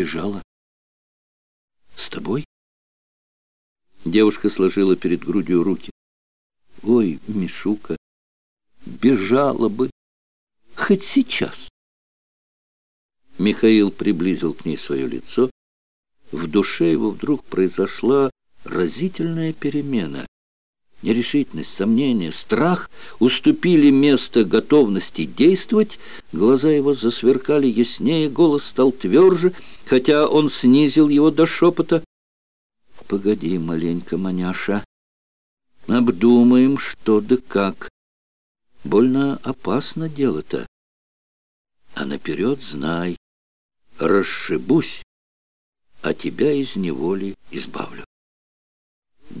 Бежала. С тобой? Девушка сложила перед грудью руки. Ой, Мишука, бежала бы. Хоть сейчас. Михаил приблизил к ней свое лицо. В душе его вдруг произошла разительная перемена. Нерешительность, сомнение, страх уступили место готовности действовать, глаза его засверкали яснее, голос стал тверже, хотя он снизил его до шепота. «Погоди маленько, маняша, обдумаем, что да как. Больно опасно дело-то. А наперед знай, расшибусь, а тебя из неволи избавлю».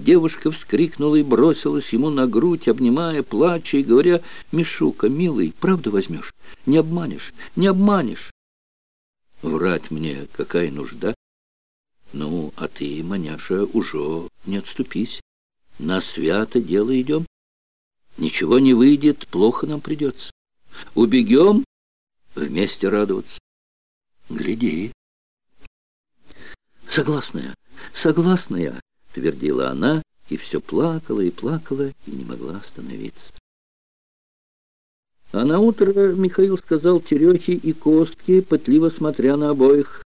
Девушка вскрикнула и бросилась ему на грудь, обнимая, плача и говоря, «Мишука, милый, правда возьмешь? Не обманешь, не обманешь!» Врать мне какая нужда? Ну, а ты, маняша, уже не отступись. На свято дело идем. Ничего не выйдет, плохо нам придется. Убегем, вместе радоваться. Гляди. Согласная, согласная. — твердила она, и все плакала и плакала, и не могла остановиться. А на утро Михаил сказал Терехе и Костке, пытливо смотря на обоих.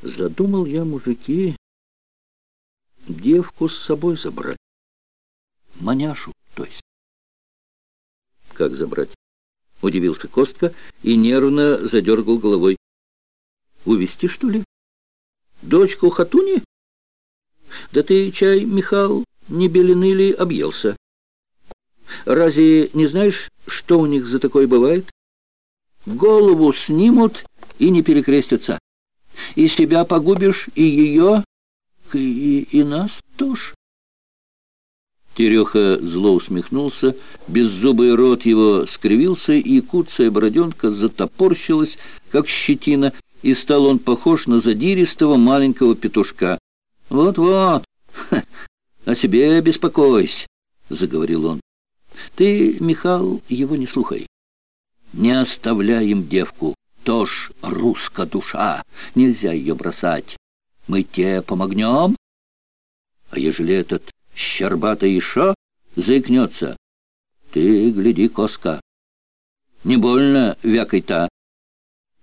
Задумал я, мужики, девку с собой забрать. Маняшу, то есть. Как забрать? Удивился Костка и нервно задергал головой. Увести, что ли? Дочку Хатуни? Да ты, чай, Михал, не белены ли объелся? Разве не знаешь, что у них за такое бывает? Голову снимут и не перекрестятся. И себя погубишь, и ее, и, и нас тоже. Тереха зло усмехнулся, беззубый рот его скривился, и куцая бороденка затопорщилась, как щетина, и стал он похож на задиристого маленького петушка. «Вот-вот, о себе беспокойся», — заговорил он. «Ты, Михал, его не слухай. Не оставляем девку, тоже русская душа, нельзя ее бросать. Мы тебе помогнем, а ежели этот щербатый еще заикнется, ты гляди, коска, не больно вякай-то».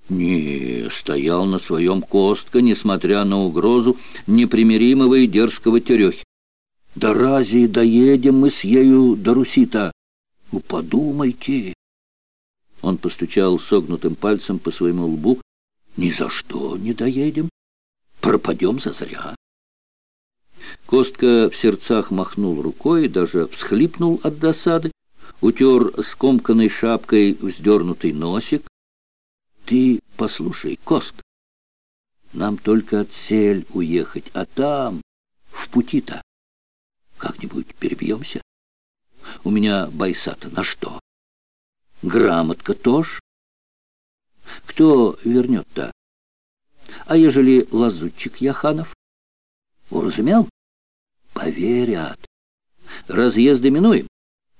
Не, стоял на своем Костка, несмотря на угрозу непримиримого и дерзкого Терехи. Да разве доедем мы с ею до Руси-то? Ну, подумайте. Он постучал согнутым пальцем по своему лбу. Ни за что не доедем. Пропадем зазря. Костка в сердцах махнул рукой, даже всхлипнул от досады, утер скомканной шапкой вздернутый носик, ты послушай, Кост, нам только от сель уехать, а там, в пути-то, как-нибудь перебьемся. У меня байсата на что? Грамотка тоже. Кто вернет-то? А ежели лазутчик Яханов? Уразумел? Поверят. Разъезды минуем,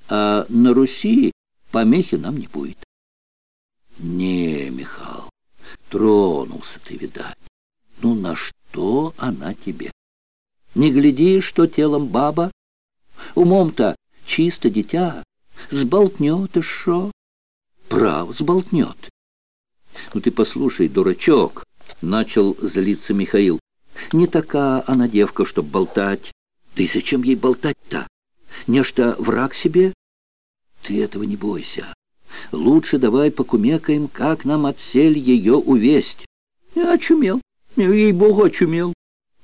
а на Руси помехи нам не будет. Не, Михал, тронулся ты, видать. Ну, на что она тебе? Не гляди, что телом баба. Умом-то чисто дитя. Сболтнет и шо? Прав, сболтнет. Ну ты послушай, дурачок, начал злиться Михаил. Не такая она девка, чтоб болтать. Да и зачем ей болтать-то? Нечто враг себе? Ты этого не бойся. Лучше давай покумекаем, как нам отсель ее увесть. Очумел, ей-богу, очумел,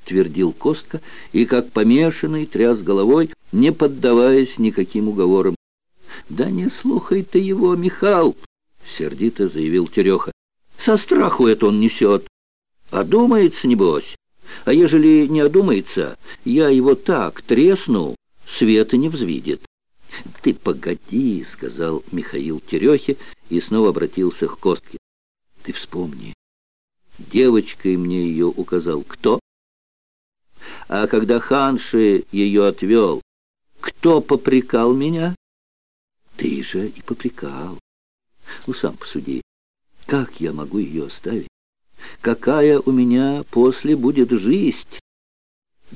твердил Костка, и как помешанный тряс головой, не поддаваясь никаким уговорам. Да не слухай ты его, Михал, сердито заявил Тереха. Со страху это он несет. Одумается, небось. А ежели не одумается, я его так тресну, света не взвидит. «Ты погоди», — сказал Михаил Терехе и снова обратился к Костке. «Ты вспомни, девочкой мне ее указал кто? А когда Ханши ее отвел, кто попрекал меня? Ты же и попрекал. Ну, сам посуди, как я могу ее оставить? какая у меня после будет жизнь.